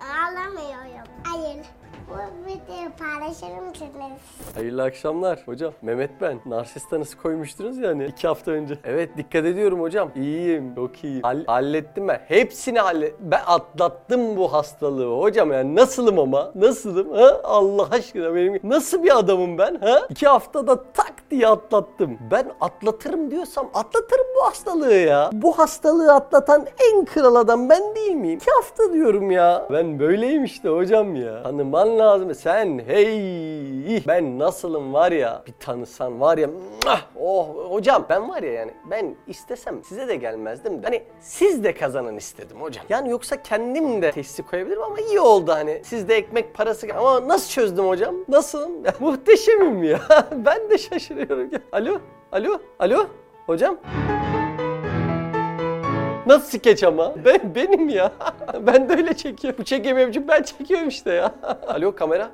Ala mesmo. Bu videoyu paylaşır mısınız? Hayırlı akşamlar hocam. Mehmet ben. Narsist tanısı koymuştunuz ya hani iki hafta önce. Evet dikkat ediyorum hocam. İyiyim. Çok iyiyim. Hall- hallettim ben. Hepsini hallet. Ben atlattım bu hastalığı hocam yani. Nasılım ama? Nasılım? Ha? Allah aşkına benim. Nasıl bir adamım ben? Ha? İki haftada tak diye atlattım. Ben atlatırım diyorsam atlatırım bu hastalığı ya. Bu hastalığı atlatan en kral adam ben değil miyim? İki hafta diyorum ya. Ben böyleyim işte hocam ya. Tanıman lazım. Sen hey ben nasılım var ya bir tanısan var ya oh hocam ben var ya yani ben istesem size de gelmezdim. Hani siz de kazanın istedim hocam. Yani yoksa kendim de teşhisi koyabilirim ama iyi oldu hani. Siz de ekmek parası ama nasıl çözdüm hocam? Nasılım? Muhteşemim ya. ben de şaşırıyorum. Alo? Alo? Alo? Hocam? Nasıl skeç ama? Ben benim ya. ben de öyle çekiyorum. Bu çekemiyorum çünkü ben çekiyorum işte ya. Alo kamera.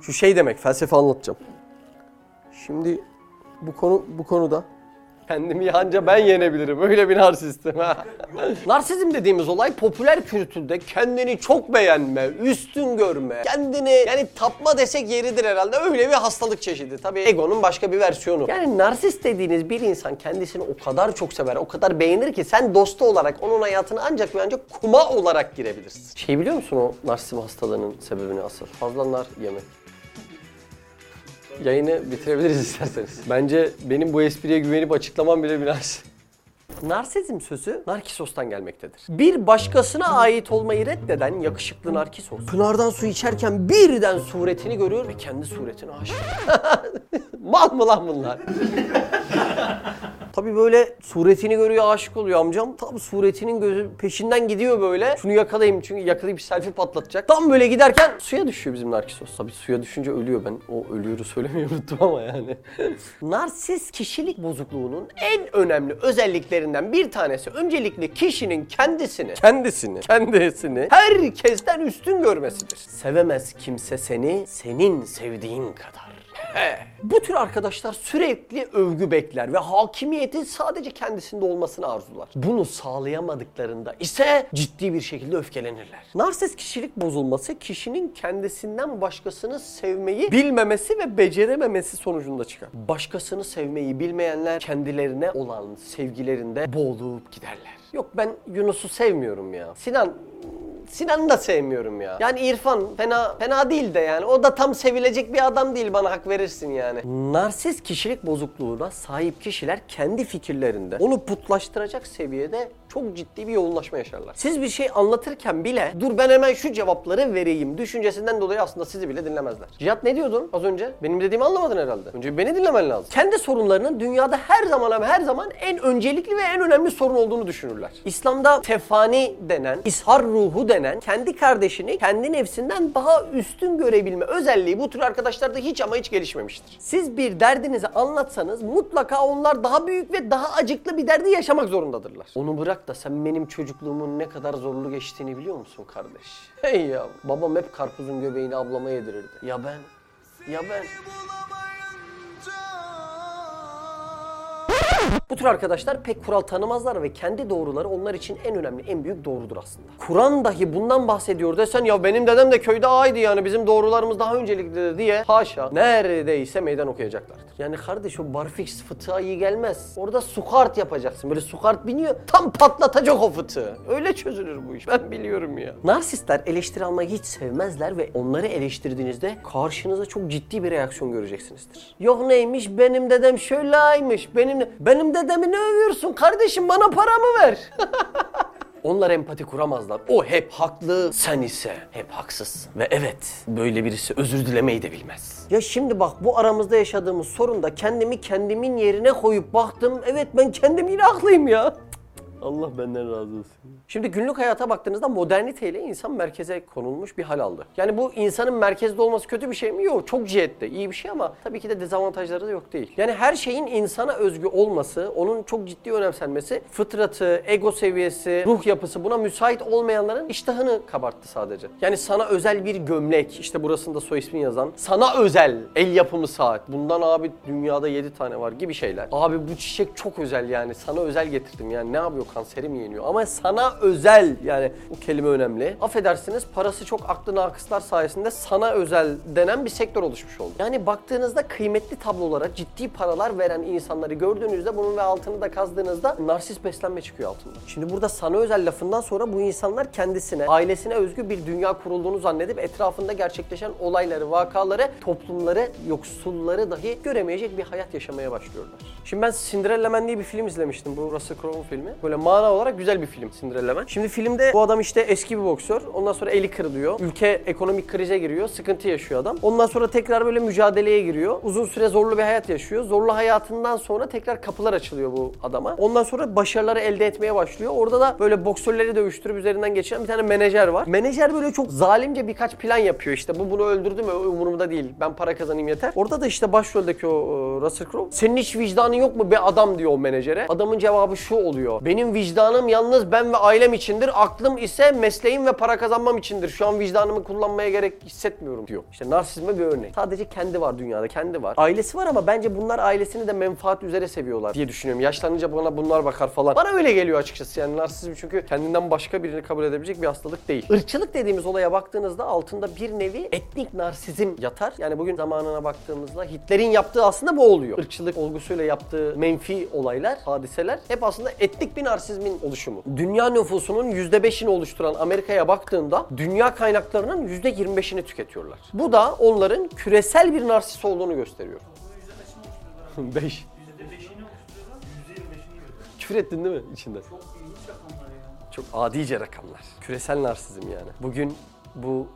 Şu şey demek, felsefe anlatacağım. Şimdi bu konu bu konuda kendimi yanca ben yenebilirim. Öyle bir narsistim. ha. Narsizm dediğimiz olay popüler kültürde kendini çok beğenme, üstün görme, kendini yani tapma desek yeridir herhalde. Öyle bir hastalık çeşidi. Tabii egonun başka bir versiyonu. Yani narsist dediğiniz bir insan kendisini o kadar çok sever, o kadar beğenir ki sen dostu olarak onun hayatına ancak ve ancak kuma olarak girebilirsin. Şey biliyor musun o narsizm hastalığının sebebini asıl? Fazla nar yemek. Yayını bitirebiliriz isterseniz. Bence benim bu espriye güvenip açıklamam bile biraz. Narsizm sözü Narkisos'tan gelmektedir. Bir başkasına ait olmayı reddeden yakışıklı Narkisos, pınardan su içerken birden suretini görüyor ve kendi suretine aşık. Mal mı lan bunlar? Tabii böyle suretini görüyor aşık oluyor amcam. Tam suretinin gözü peşinden gidiyor böyle. Şunu yakalayayım çünkü yakalayıp bir selfie patlatacak. Tam böyle giderken suya düşüyor bizim Narkisos. Tabii suya düşünce ölüyor ben. O ölüyoru söylemeyi unuttum ama yani. Narsist kişilik bozukluğunun en önemli özelliklerinden bir tanesi öncelikle kişinin kendisini, kendisini, kendisini herkesten üstün görmesidir. Sevemez kimse seni senin sevdiğin kadar. Bu tür arkadaşlar sürekli övgü bekler ve hakimiyetin sadece kendisinde olmasını arzular. Bunu sağlayamadıklarında ise ciddi bir şekilde öfkelenirler. Narsist kişilik bozulması kişinin kendisinden başkasını sevmeyi bilmemesi ve becerememesi sonucunda çıkar. Başkasını sevmeyi bilmeyenler kendilerine olan sevgilerinde boğulup giderler. Yok ben Yunus'u sevmiyorum ya. Sinan Sinan'ı da sevmiyorum ya. Yani İrfan fena fena değil de yani. O da tam sevilecek bir adam değil bana hak verirsin yani. Narsist kişilik bozukluğuna sahip kişiler kendi fikirlerinde onu putlaştıracak seviyede çok ciddi bir yoğunlaşma yaşarlar. Siz bir şey anlatırken bile dur ben hemen şu cevapları vereyim düşüncesinden dolayı aslında sizi bile dinlemezler. Cihat ne diyordun az önce? Benim dediğimi anlamadın herhalde. Önce beni dinlemen lazım. Kendi sorunlarının dünyada her zaman ama her zaman en öncelikli ve en önemli sorun olduğunu düşünürler. İslam'da tefani denen, ishar ruhu denen kendi kardeşini kendi nefsinden daha üstün görebilme özelliği bu tür arkadaşlarda hiç ama hiç gelişmemiştir. Siz bir derdinizi anlatsanız mutlaka onlar daha büyük ve daha acıklı bir derdi yaşamak zorundadırlar. Onu bırak da sen benim çocukluğumun ne kadar zorlu geçtiğini biliyor musun kardeş? Hey ya babam hep karpuzun göbeğini ablama yedirirdi. Ya ben? Ya ben? Bu tür arkadaşlar pek kural tanımazlar ve kendi doğruları onlar için en önemli, en büyük doğrudur aslında. Kur'an dahi bundan bahsediyor desen ya benim dedem de köyde aydı yani bizim doğrularımız daha önceliklidir diye haşa neredeyse meydan okuyacaklardır. Yani kardeş o barfix fıtığa iyi gelmez. Orada sukart yapacaksın. Böyle sukart biniyor tam patlatacak o fıtığı. Öyle çözülür bu iş. Ben biliyorum ya. Narsistler eleştiri almayı hiç sevmezler ve onları eleştirdiğinizde karşınıza çok ciddi bir reaksiyon göreceksinizdir. Yok neymiş benim dedem şöyleymiş benim. Benim dedemi ne övüyorsun kardeşim bana paramı ver. Onlar empati kuramazlar. O hep haklı, sen ise hep haksız. Ve evet, böyle birisi özür dilemeyi de bilmez. Ya şimdi bak bu aramızda yaşadığımız sorunda kendimi kendimin yerine koyup baktım. Evet ben kendim yine haklıyım ya. Allah benden razı olsun. Şimdi günlük hayata baktığınızda moderniteyle insan merkeze konulmuş bir hal aldı. Yani bu insanın merkezde olması kötü bir şey mi? Yok. Çok cihette iyi bir şey ama tabii ki de dezavantajları da yok değil. Yani her şeyin insana özgü olması, onun çok ciddi önemsenmesi, fıtratı, ego seviyesi, ruh yapısı buna müsait olmayanların iştahını kabarttı sadece. Yani sana özel bir gömlek, işte burasında soy ismin yazan, sana özel el yapımı saat. Bundan abi dünyada 7 tane var gibi şeyler. Abi bu çiçek çok özel yani. Sana özel getirdim yani. Ne yapıyor kanseri mi yeniyor? Ama sana özel yani bu kelime önemli. Affedersiniz parası çok aklı nakıslar sayesinde sana özel denen bir sektör oluşmuş oldu. Yani baktığınızda kıymetli tablolara ciddi paralar veren insanları gördüğünüzde bunun ve altını da kazdığınızda narsist beslenme çıkıyor altında. Şimdi burada sana özel lafından sonra bu insanlar kendisine, ailesine özgü bir dünya kurulduğunu zannedip etrafında gerçekleşen olayları, vakaları, toplumları, yoksulları dahi göremeyecek bir hayat yaşamaya başlıyorlar. Şimdi ben Cinderella Man diye bir film izlemiştim. Bu Russell Crowe'un filmi. Böyle mana olarak güzel bir film Cinderella Man. Şimdi filmde bu adam işte eski bir boksör. Ondan sonra eli kırılıyor. Ülke ekonomik krize giriyor. Sıkıntı yaşıyor adam. Ondan sonra tekrar böyle mücadeleye giriyor. Uzun süre zorlu bir hayat yaşıyor. Zorlu hayatından sonra tekrar kapılar açılıyor bu adama. Ondan sonra başarıları elde etmeye başlıyor. Orada da böyle boksörleri dövüştürüp üzerinden geçen bir tane menajer var. Menajer böyle çok zalimce birkaç plan yapıyor işte. Bu bunu öldürdü mü umurumda değil. Ben para kazanayım yeter. Orada da işte başroldeki o e, Russell Crowe. Senin hiç vicdanın yok mu be adam diyor o menajere. Adamın cevabı şu oluyor. Benim vicdanım yalnız ben ve ailem içindir. Aklım ise mesleğim ve para kazanmam içindir. Şu an vicdanımı kullanmaya gerek hissetmiyorum diyor. İşte narsizme bir örnek. Sadece kendi var dünyada, kendi var. Ailesi var ama bence bunlar ailesini de menfaat üzere seviyorlar diye düşünüyorum. Yaşlanınca bana bunlar bakar falan. Bana öyle geliyor açıkçası yani narsizm çünkü kendinden başka birini kabul edebilecek bir hastalık değil. Irkçılık dediğimiz olaya baktığınızda altında bir nevi etnik narsizm yatar. Yani bugün zamanına baktığımızda Hitler'in yaptığı aslında bu oluyor. Irkçılık olgusuyla yaptığı menfi olaylar, hadiseler hep aslında etnik bir narsizmin oluşumu. Dünya nüfusunun %5'ini oluşturan Amerika'ya baktığında dünya kaynaklarının %25'ini tüketiyorlar. Bu da onların küresel bir narsist olduğunu gösteriyor. 5. Küfür ettin değil mi içinde? Çok adice rakamlar. Küresel narsizm yani. Bugün bu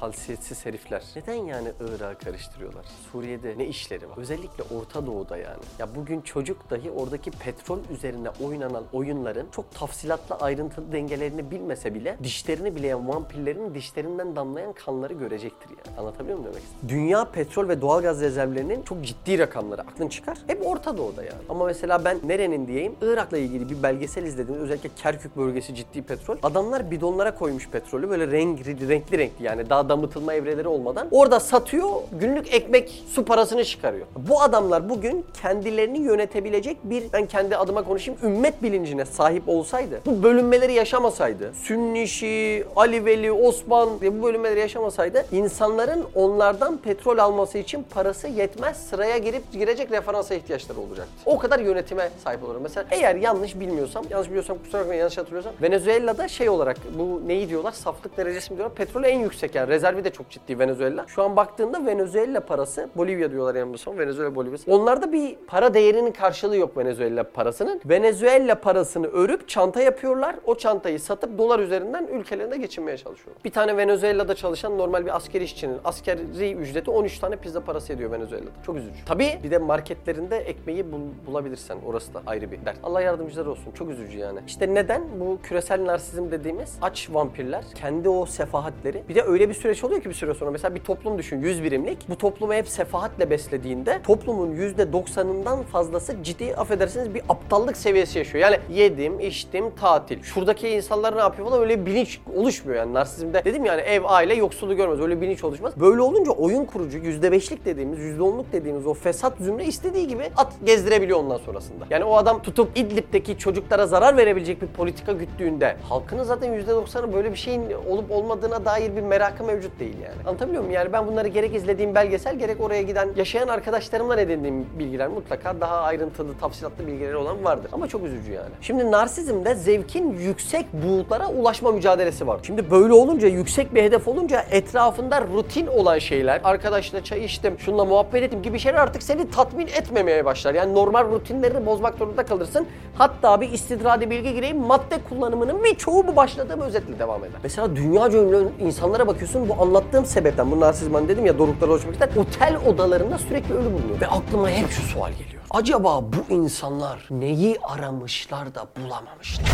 halsiyetsiz herifler neden yani Irak'a karıştırıyorlar? Suriye'de ne işleri var? Özellikle Orta Doğu'da yani. Ya bugün çocuk dahi oradaki petrol üzerine oynanan oyunların çok tafsilatlı ayrıntılı dengelerini bilmese bile dişlerini bileyen vampirlerin dişlerinden damlayan kanları görecektir yani. Anlatabiliyor muyum demek istedim? Dünya petrol ve doğalgaz rezervlerinin çok ciddi rakamları aklın çıkar. Hep Orta Doğu'da yani. Ama mesela ben nerenin diyeyim? Irak'la ilgili bir belgesel izledim. Özellikle Kerkük bölgesi ciddi petrol. Adamlar bidonlara koymuş petrolü böyle renk, renkli renkli yani daha damıtılma evreleri olmadan. Orada satıyor, günlük ekmek su parasını çıkarıyor. Bu adamlar bugün kendilerini yönetebilecek bir, ben kendi adıma konuşayım, ümmet bilincine sahip olsaydı, bu bölünmeleri yaşamasaydı, Sünni, Şii, Ali Veli, Osman diye bu bölünmeleri yaşamasaydı, insanların onlardan petrol alması için parası yetmez, sıraya girip girecek referansa ihtiyaçları olacaktı. O kadar yönetime sahip olur. Mesela eğer yanlış bilmiyorsam, yanlış biliyorsam kusura bakmayın yanlış hatırlıyorsam, Venezuela'da şey olarak bu neyi diyorlar? Saflık derecesi mi diyorlar? Petrol en yüksek yani. Rezervi de çok ciddi Venezuela. Şu an baktığında Venezuela parası, Bolivya diyorlar yanılmıyorsam, Venezuela Bolivya'sı. Onlarda bir para değerinin karşılığı yok Venezuela parasının. Venezuela parasını örüp çanta yapıyorlar. O çantayı satıp dolar üzerinden ülkelerinde geçinmeye çalışıyorlar. Bir tane Venezuela'da çalışan normal bir askeri işçinin askeri ücreti 13 tane pizza parası ediyor Venezuela'da. Çok üzücü. Tabii bir de marketlerinde ekmeği bul- bulabilirsen orası da ayrı bir dert. Allah yardımcıları olsun. Çok üzücü yani. İşte neden bu küresel narsizm dediğimiz aç vampirler kendi o sefahatleri bir de öyle bir süreç oluyor ki bir süre sonra mesela bir toplum düşün 100 birimlik. Bu toplumu hep sefahatle beslediğinde toplumun %90'ından fazlası ciddi affedersiniz bir aptallık seviyesi yaşıyor. Yani yedim, içtim, tatil. Şuradaki insanlar ne yapıyor falan öyle bilinç oluşmuyor yani narsizmde. Dedim yani ev, aile, yoksulu görmez. Öyle bilinç oluşmaz. Böyle olunca oyun kurucu %5'lik dediğimiz, %10'luk dediğimiz o fesat zümre istediği gibi at gezdirebiliyor ondan sonrasında. Yani o adam tutup İdlib'deki çocuklara zarar verebilecek bir politika güttüğünde halkının zaten %90'ı böyle bir şeyin olup olmadığına dair bir merakı mevcut değil yani. Anlatabiliyor muyum? Yani ben bunları gerek izlediğim belgesel gerek oraya giden yaşayan arkadaşlarımdan edindiğim bilgiler mutlaka daha ayrıntılı, tafsilatlı bilgileri olan vardır. Ama çok üzücü yani. Şimdi narsizmde zevkin yüksek buğutlara ulaşma mücadelesi var. Şimdi böyle olunca, yüksek bir hedef olunca etrafında rutin olan şeyler, arkadaşla çay içtim, şununla muhabbet ettim gibi şeyler artık seni tatmin etmemeye başlar. Yani normal rutinlerini bozmak zorunda kalırsın. Hatta bir istidradi bilgi gireyim, madde kullanımının birçoğu bu başladığım özetle devam eder. Mesela dünyaca ünlü insanlara bakıyorsun Bu anlattığım sebepten, bu narsizman dedim ya doruklara ulaşmak ister, otel odalarında sürekli ölü bulunuyor. Ve aklıma hep şu sual geliyor. Acaba bu insanlar neyi aramışlar da bulamamışlar?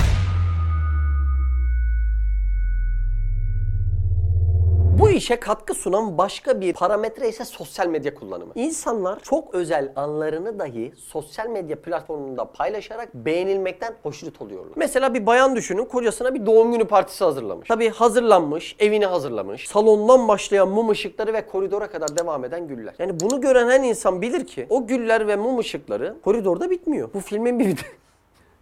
Bu işe katkı sunan başka bir parametre ise sosyal medya kullanımı. İnsanlar çok özel anlarını dahi sosyal medya platformunda paylaşarak beğenilmekten hoşnut oluyorlar. Mesela bir bayan düşünün kocasına bir doğum günü partisi hazırlamış. Tabii hazırlanmış, evini hazırlamış. Salondan başlayan mum ışıkları ve koridora kadar devam eden güller. Yani bunu gören her insan bilir ki o güller ve mum ışıkları koridorda bitmiyor. Bu filmin bir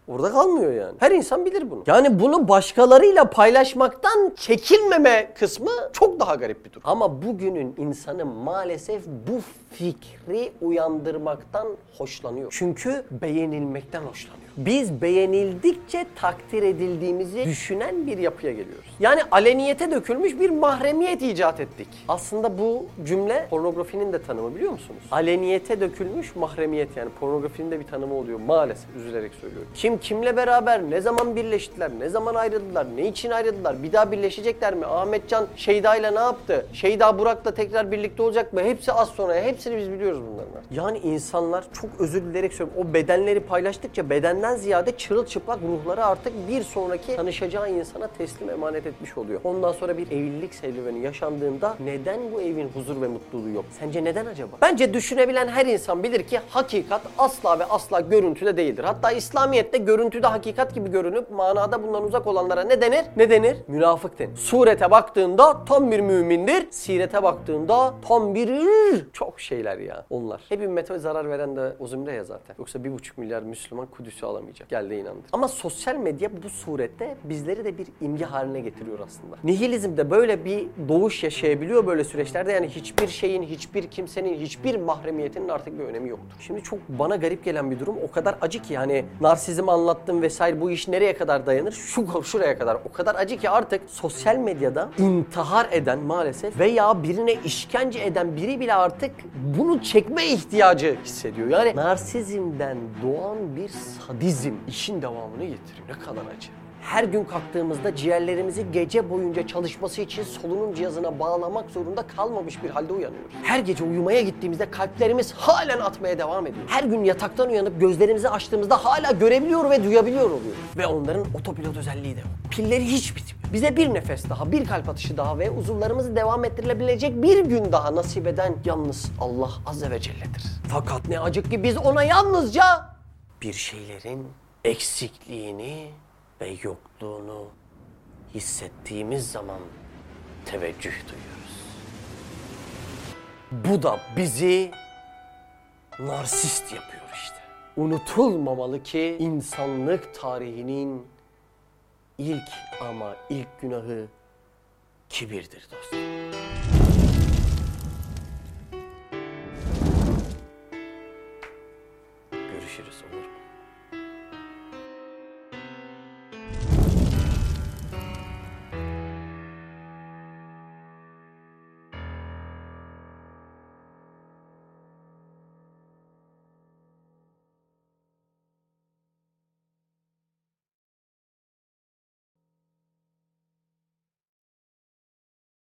Orada kalmıyor yani. Her insan bilir bunu. Yani bunu başkalarıyla paylaşmaktan çekinmeme kısmı çok daha garip bir durum. Ama bugünün insanı maalesef bu fikri uyandırmaktan hoşlanıyor. Çünkü beğenilmekten hoşlanıyor. Biz beğenildikçe takdir edildiğimizi düşünen bir yapıya geliyoruz. Yani aleniyete dökülmüş bir mahremiyet icat ettik. Aslında bu cümle pornografinin de tanımı biliyor musunuz? Aleniyete dökülmüş mahremiyet yani pornografinin de bir tanımı oluyor maalesef üzülerek söylüyorum. Kim kimle beraber ne zaman birleştiler, ne zaman ayrıldılar, ne için ayrıldılar, bir daha birleşecekler mi? Ahmetcan Şeyda ile ne yaptı? Şeyda Burak'la tekrar birlikte olacak mı? Hepsi az sonra. Hepsini biz biliyoruz bunların. Yani insanlar çok özür dilerim söylüyorum. O bedenleri paylaştıkça bedenden ziyade çırılçıplak ruhları artık bir sonraki tanışacağı insana teslim emanet etmiş oluyor. Ondan sonra bir evlilik serüveni yaşandığında neden bu evin huzur ve mutluluğu yok? Sence neden acaba? Bence düşünebilen her insan bilir ki hakikat asla ve asla görüntüde değildir. Hatta İslamiyet'te görüntüde hakikat gibi görünüp manada bundan uzak olanlara ne denir? Ne denir? Münafık denir. Surete baktığında tam bir mümindir. Sirete baktığında tam bir çok şeyler ya onlar. Hep ümmete zarar veren de o zümre ya zaten. Yoksa bir buçuk milyar Müslüman Kudüs'ü alamayacak. Gel de inandır. Ama sosyal medya bu surette bizleri de bir imge haline getiriyor aslında. Nihilizmde böyle bir doğuş yaşayabiliyor böyle süreçlerde. Yani hiçbir şeyin, hiçbir kimsenin, hiçbir mahremiyetinin artık bir önemi yoktur. Şimdi çok bana garip gelen bir durum. O kadar acı ki hani narsizm anlattım vesaire bu iş nereye kadar dayanır? Şu şuraya kadar. O kadar acı ki artık sosyal medyada intihar eden maalesef veya birine işkence eden biri bile artık bunu çekme ihtiyacı hissediyor. Yani narsizmden doğan bir sadizm işin devamını getiriyor. Ne kadar acı. Her gün kalktığımızda ciğerlerimizi gece boyunca çalışması için solunum cihazına bağlamak zorunda kalmamış bir halde uyanıyoruz. Her gece uyumaya gittiğimizde kalplerimiz halen atmaya devam ediyor. Her gün yataktan uyanıp gözlerimizi açtığımızda hala görebiliyor ve duyabiliyor oluyoruz. Ve onların otopilot özelliği de yok. Pilleri hiç bitmiyor. Bize bir nefes daha, bir kalp atışı daha ve uzuvlarımızı devam ettirilebilecek bir gün daha nasip eden yalnız Allah Azze ve Celle'dir. Fakat ne acık ki biz ona yalnızca bir şeylerin eksikliğini ve yokluğunu hissettiğimiz zaman teveccüh duyuyoruz. Bu da bizi narsist yapıyor işte. Unutulmamalı ki insanlık tarihinin ilk ama ilk günahı kibirdir dostum. Görüşürüz olur mu?